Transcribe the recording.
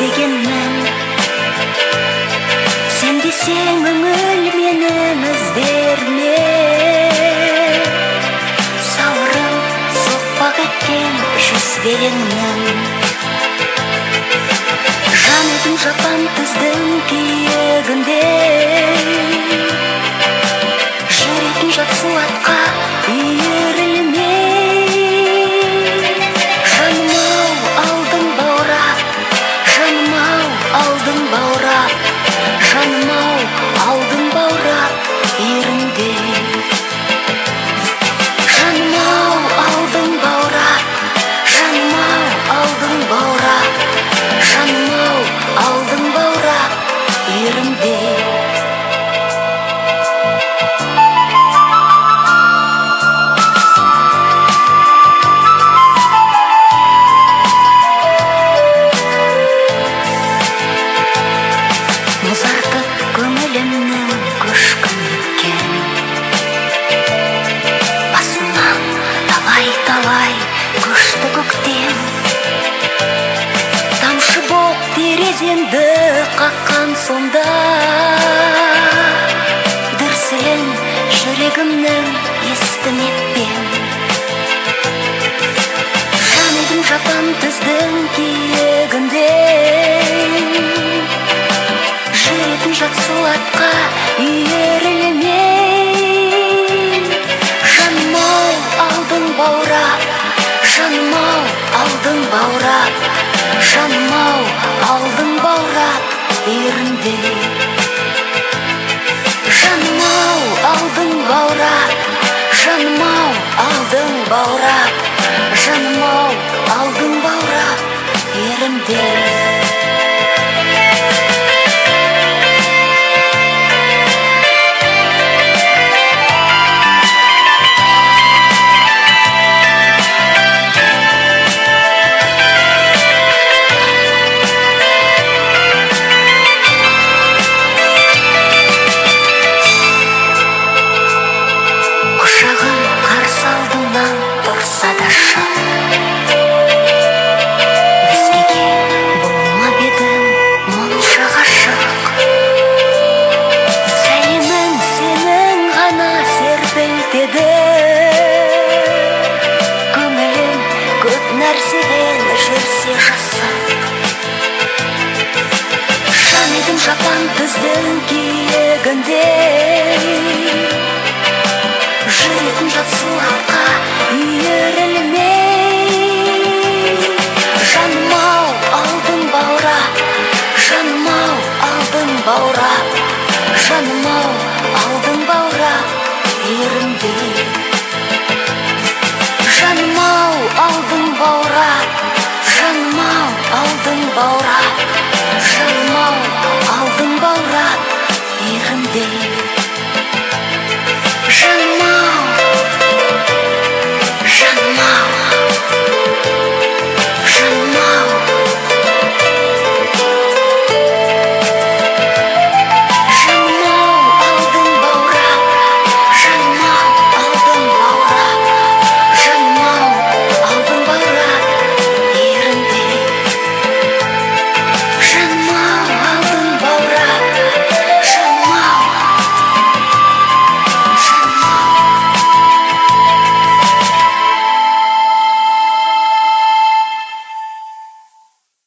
үзбегенмін сен десең үңіл менің іздеріме сауырын соқпақ еткен жүзбелеңнің жан едім жапан түздің киігінде сонда дүрсілін жүрегімнің естімеппен жан едім жапан түздің киігінде жүретін жатсу атқа үйірілмей жаным ау алдың баурап жаным ау алдың баурап жаным ау алдың баурап irrité жан едім жапан түздің киігінде жүретін жатсың атқа үйірілмей. Жаным ау алдың баурап жаным ау алдың баурап жаным ау